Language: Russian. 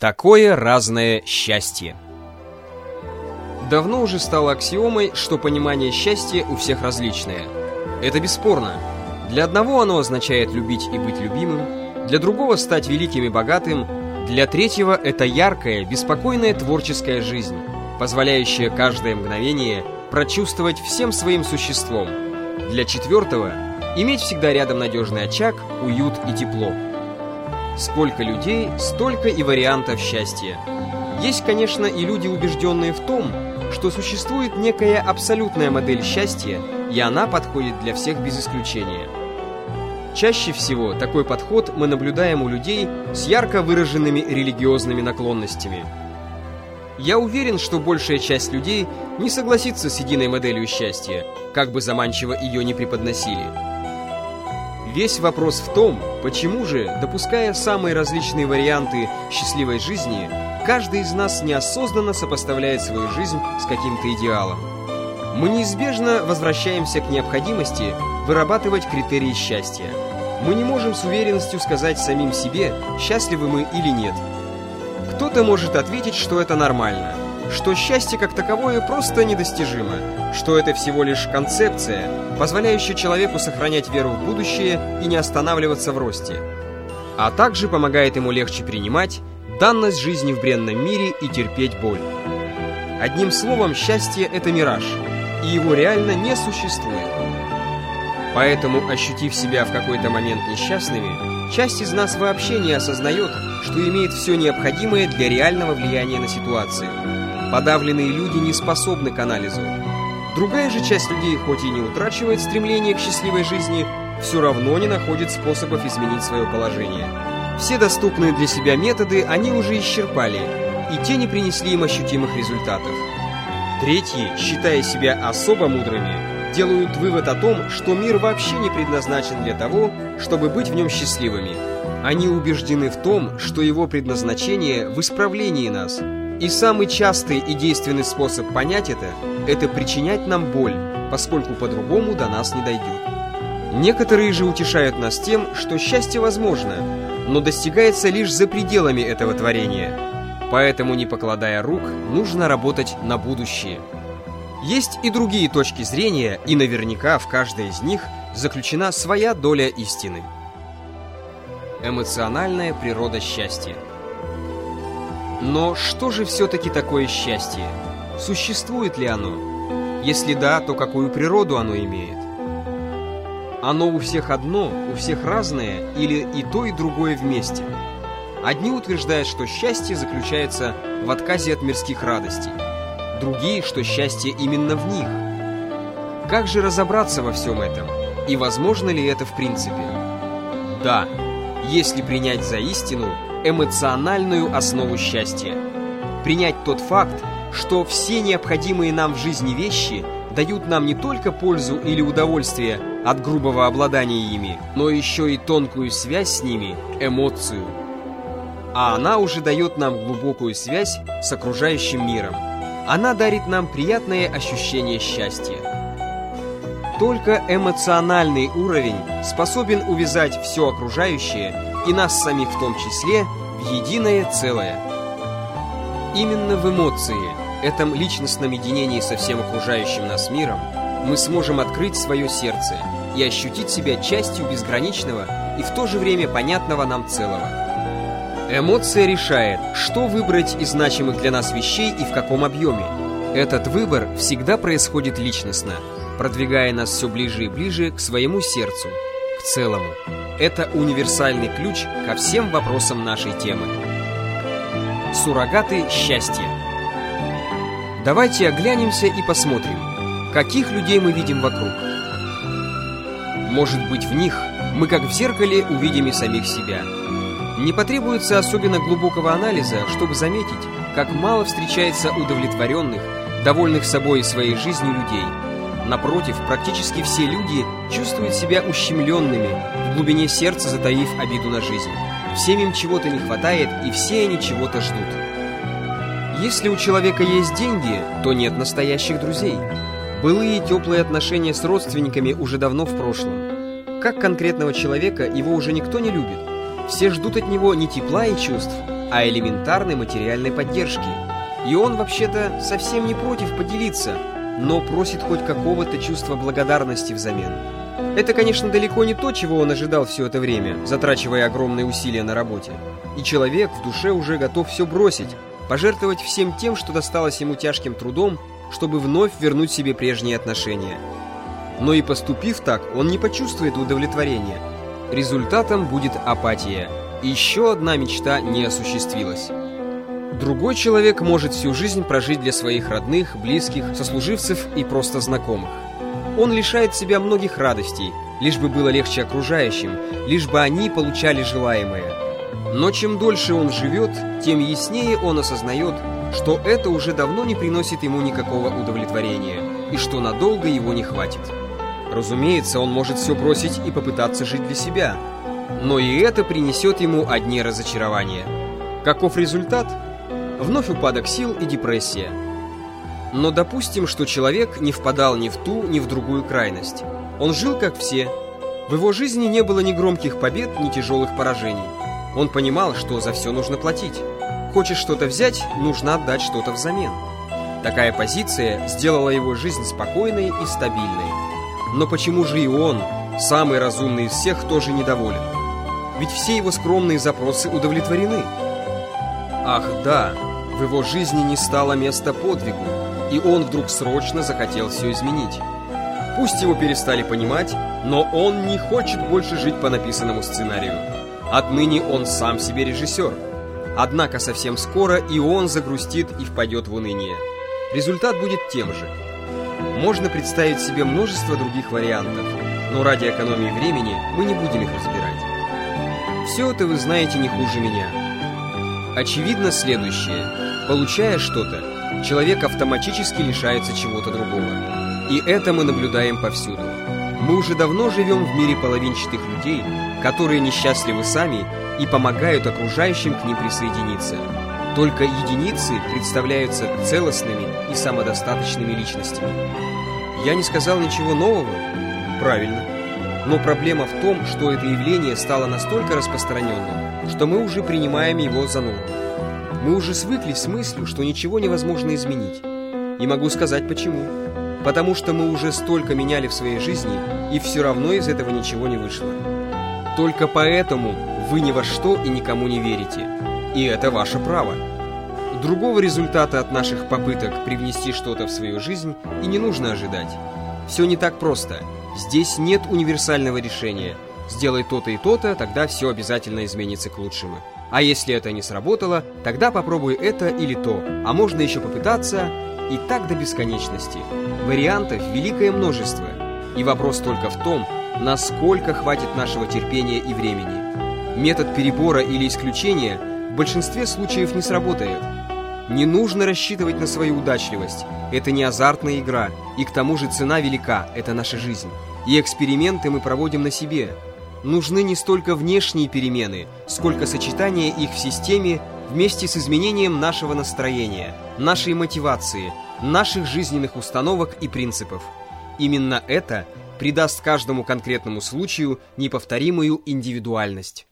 Такое разное счастье. Давно уже стало аксиомой, что понимание счастья у всех различное. Это бесспорно. Для одного оно означает любить и быть любимым, для другого стать великим и богатым, для третьего это яркая, беспокойная творческая жизнь, позволяющая каждое мгновение прочувствовать всем своим существом. Для четвертого иметь всегда рядом надежный очаг, уют и тепло. Сколько людей, столько и вариантов счастья. Есть, конечно, и люди, убежденные в том, что существует некая абсолютная модель счастья, и она подходит для всех без исключения. Чаще всего такой подход мы наблюдаем у людей с ярко выраженными религиозными наклонностями. Я уверен, что большая часть людей не согласится с единой моделью счастья, как бы заманчиво ее не преподносили. Весь вопрос в том, почему же, допуская самые различные варианты счастливой жизни, каждый из нас неосознанно сопоставляет свою жизнь с каким-то идеалом. Мы неизбежно возвращаемся к необходимости вырабатывать критерии счастья. Мы не можем с уверенностью сказать самим себе, счастливы мы или нет. Кто-то может ответить, что это нормально – что счастье как таковое просто недостижимо, что это всего лишь концепция, позволяющая человеку сохранять веру в будущее и не останавливаться в росте, а также помогает ему легче принимать данность жизни в бренном мире и терпеть боль. Одним словом, счастье – это мираж, и его реально не существует. Поэтому, ощутив себя в какой-то момент несчастными, часть из нас вообще не осознает, что имеет все необходимое для реального влияния на ситуацию – Подавленные люди не способны к анализу. Другая же часть людей, хоть и не утрачивает стремление к счастливой жизни, все равно не находит способов изменить свое положение. Все доступные для себя методы они уже исчерпали, и те не принесли им ощутимых результатов. Третьи, считая себя особо мудрыми, делают вывод о том, что мир вообще не предназначен для того, чтобы быть в нем счастливыми. Они убеждены в том, что его предназначение в исправлении нас – и самый частый и действенный способ понять это – это причинять нам боль, поскольку по-другому до нас не дойдет. Некоторые же утешают нас тем, что счастье возможно, но достигается лишь за пределами этого творения. Поэтому, не покладая рук, нужно работать на будущее. Есть и другие точки зрения, и наверняка в каждой из них заключена своя доля истины. Эмоциональная природа счастья – но что же все-таки такое счастье? Существует ли оно? Если да, то какую природу оно имеет? Оно у всех одно, у всех разное или и то, и другое вместе? Одни утверждают, что счастье заключается в отказе от мирских радостей, другие, что счастье именно в них. Как же разобраться во всем этом? И возможно ли это в принципе? Да, если принять за истину – эмоциональную основу счастья. Принять тот факт, что все необходимые нам в жизни вещи дают нам не только пользу или удовольствие от грубого обладания ими, но еще и тонкую связь с ними, эмоцию. А она уже дает нам глубокую связь с окружающим миром. Она дарит нам приятное ощущение счастья. Только эмоциональный уровень способен увязать все окружающее и нас самих в том числе, в единое целое. Именно в эмоции, этом личностном единении со всем окружающим нас миром, мы сможем открыть свое сердце и ощутить себя частью безграничного и в то же время понятного нам целого. Эмоция решает, что выбрать из значимых для нас вещей и в каком объеме. Этот выбор всегда происходит личностно, продвигая нас все ближе и ближе к своему сердцу, к целому. Это универсальный ключ ко всем вопросам нашей темы. Суррогаты счастья. Давайте оглянемся и посмотрим, каких людей мы видим вокруг. Может быть, в них мы, как в зеркале, увидим и самих себя. Не потребуется особенно глубокого анализа, чтобы заметить, как мало встречается удовлетворенных, довольных собой и своей жизнью людей – Напротив, практически все люди чувствуют себя ущемленными, в глубине сердца затаив обиду на жизнь. Всем им чего-то не хватает, и все они чего-то ждут. Если у человека есть деньги, то нет настоящих друзей. Былые теплые отношения с родственниками уже давно в прошлом. Как конкретного человека его уже никто не любит. Все ждут от него не тепла и чувств, а элементарной материальной поддержки. И он вообще-то совсем не против поделиться, но просит хоть какого-то чувства благодарности взамен. Это, конечно, далеко не то, чего он ожидал все это время, затрачивая огромные усилия на работе. И человек в душе уже готов все бросить, пожертвовать всем тем, что досталось ему тяжким трудом, чтобы вновь вернуть себе прежние отношения. Но и поступив так, он не почувствует удовлетворения. Результатом будет апатия. Еще одна мечта не осуществилась. Другой человек может всю жизнь прожить для своих родных, близких, сослуживцев и просто знакомых. Он лишает себя многих радостей, лишь бы было легче окружающим, лишь бы они получали желаемое. Но чем дольше он живет, тем яснее он осознает, что это уже давно не приносит ему никакого удовлетворения, и что надолго его не хватит. Разумеется, он может все бросить и попытаться жить для себя, но и это принесет ему одни разочарования. Каков результат? Вновь упадок сил и депрессия. Но допустим, что человек не впадал ни в ту, ни в другую крайность. Он жил как все. В его жизни не было ни громких побед, ни тяжелых поражений. Он понимал, что за все нужно платить. Хочешь что-то взять, нужно отдать что-то взамен. Такая позиция сделала его жизнь спокойной и стабильной. Но почему же и он, самый разумный из всех, тоже недоволен? Ведь все его скромные запросы удовлетворены. Ах да, в его жизни не стало места подвигу, и он вдруг срочно захотел все изменить. Пусть его перестали понимать, но он не хочет больше жить по написанному сценарию. Отныне он сам себе режиссер. Однако совсем скоро и он загрустит и впадет в уныние. Результат будет тем же. Можно представить себе множество других вариантов, но ради экономии времени мы не будем их разбирать. Все это вы знаете не хуже меня. Очевидно следующее. Получая что-то, человек автоматически лишается чего-то другого. И это мы наблюдаем повсюду. Мы уже давно живем в мире половинчатых людей, которые несчастливы сами и помогают окружающим к ним присоединиться. Только единицы представляются целостными и самодостаточными личностями. Я не сказал ничего нового? Правильно. Но проблема в том, что это явление стало настолько распространенным, что мы уже принимаем его за норму. Мы уже свыклись с мыслью, что ничего невозможно изменить. И могу сказать почему. Потому что мы уже столько меняли в своей жизни, и все равно из этого ничего не вышло. Только поэтому вы ни во что и никому не верите. И это ваше право. Другого результата от наших попыток привнести что-то в свою жизнь и не нужно ожидать. Все не так просто. Здесь нет универсального решения. Сделай то-то и то-то, тогда все обязательно изменится к лучшему. А если это не сработало, тогда попробуй это или то. А можно еще попытаться, и так до бесконечности. Вариантов великое множество. И вопрос только в том, насколько хватит нашего терпения и времени. Метод перебора или исключения в большинстве случаев не сработает. Не нужно рассчитывать на свою удачливость. Это не азартная игра, и к тому же цена велика, это наша жизнь. И эксперименты мы проводим на себе. Нужны не столько внешние перемены, сколько сочетание их в системе вместе с изменением нашего настроения, нашей мотивации, наших жизненных установок и принципов. Именно это придаст каждому конкретному случаю неповторимую индивидуальность.